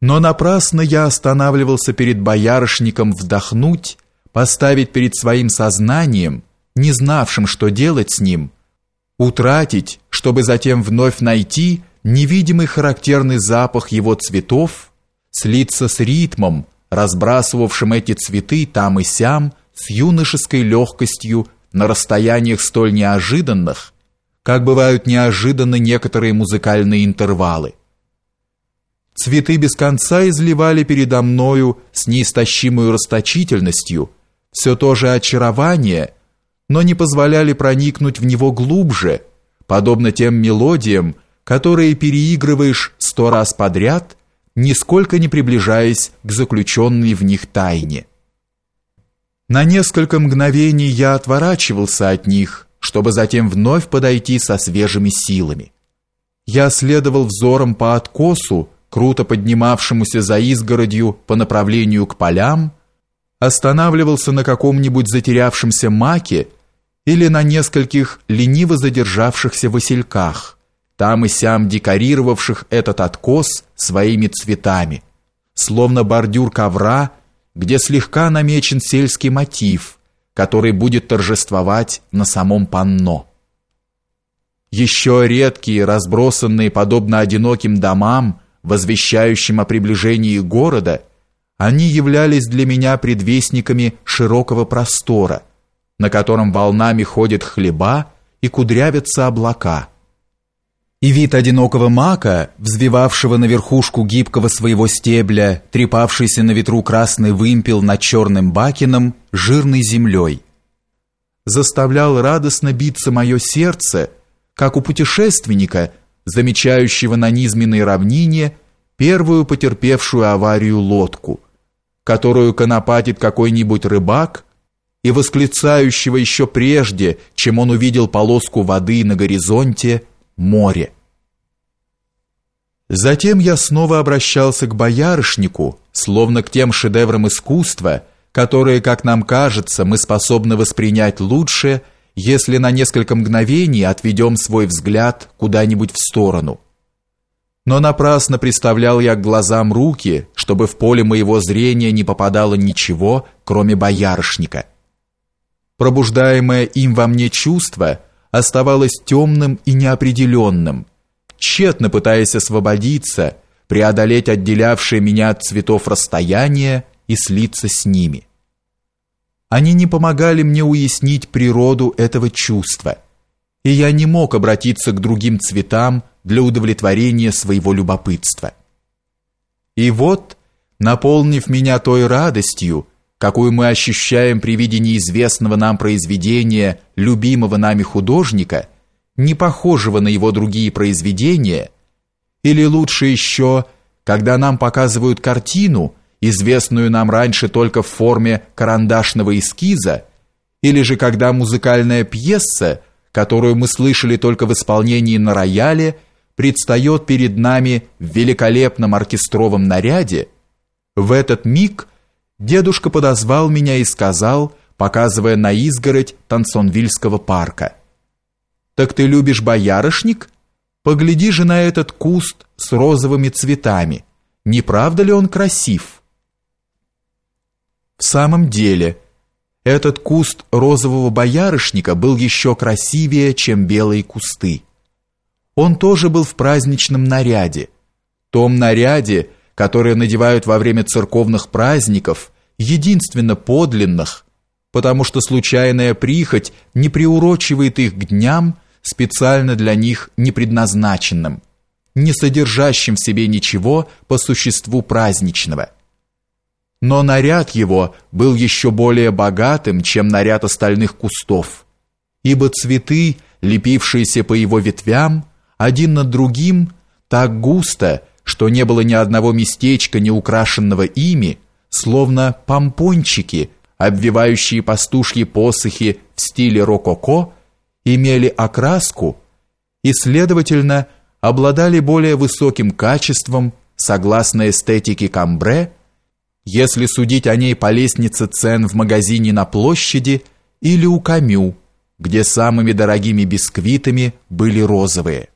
Но напрасно я останавливался перед боярышником вдохнуть, поставить перед своим сознанием, не знавшим, что делать с ним, утратить, чтобы затем вновь найти невидимый характерный запах его цветов, слиться с ритмом, разбрасывавшим эти цветы там и сям с юношеской легкостью на расстояниях столь неожиданных, как бывают неожиданны некоторые музыкальные интервалы. Цветы без конца изливали передо мною с неистощимой расточительностью все то же очарование, но не позволяли проникнуть в него глубже, подобно тем мелодиям, которые переигрываешь сто раз подряд, нисколько не приближаясь к заключенной в них тайне. На несколько мгновений я отворачивался от них, чтобы затем вновь подойти со свежими силами. Я следовал взором по откосу, круто поднимавшемуся за изгородью по направлению к полям, останавливался на каком-нибудь затерявшемся маке или на нескольких лениво задержавшихся васильках, там и сям декорировавших этот откос своими цветами, словно бордюр ковра, где слегка намечен сельский мотив, который будет торжествовать на самом панно. Еще редкие, разбросанные подобно одиноким домам, возвещающим о приближении города, они являлись для меня предвестниками широкого простора, на котором волнами ходят хлеба и кудрявятся облака. И вид одинокого мака, взвивавшего на верхушку гибкого своего стебля, трепавшийся на ветру красный вымпел над черным бакином, жирной землей, заставлял радостно биться мое сердце, как у путешественника, замечающего на низменной равнине первую потерпевшую аварию лодку, которую конопатит какой-нибудь рыбак и восклицающего еще прежде, чем он увидел полоску воды на горизонте, море. Затем я снова обращался к боярышнику, словно к тем шедеврам искусства, которые, как нам кажется, мы способны воспринять лучше – если на несколько мгновений отведем свой взгляд куда-нибудь в сторону. Но напрасно приставлял я к глазам руки, чтобы в поле моего зрения не попадало ничего, кроме боярышника. Пробуждаемое им во мне чувство оставалось темным и неопределенным, тщетно пытаясь освободиться, преодолеть отделявшее меня от цветов расстояние и слиться с ними. Они не помогали мне уяснить природу этого чувства, и я не мог обратиться к другим цветам для удовлетворения своего любопытства. И вот, наполнив меня той радостью, какую мы ощущаем при виде неизвестного нам произведения любимого нами художника, не похожего на его другие произведения, или лучше еще, когда нам показывают картину, известную нам раньше только в форме карандашного эскиза, или же когда музыкальная пьеса, которую мы слышали только в исполнении на рояле, предстает перед нами в великолепном оркестровом наряде, в этот миг дедушка подозвал меня и сказал, показывая на изгородь Тансонвильского парка. «Так ты любишь боярышник? Погляди же на этот куст с розовыми цветами. Не правда ли он красив?» В самом деле, этот куст розового боярышника был еще красивее, чем белые кусты. Он тоже был в праздничном наряде, том наряде, который надевают во время церковных праздников, единственно подлинных, потому что случайная прихоть не приурочивает их к дням, специально для них не предназначенным, не содержащим в себе ничего по существу праздничного – но наряд его был еще более богатым, чем наряд остальных кустов, ибо цветы, лепившиеся по его ветвям, один над другим, так густо, что не было ни одного местечка, не украшенного ими, словно помпончики, обвивающие пастушьи посохи в стиле рококо, имели окраску и, следовательно, обладали более высоким качеством, согласно эстетике Камбре, если судить о ней по лестнице цен в магазине на площади или у Камю, где самыми дорогими бисквитами были розовые.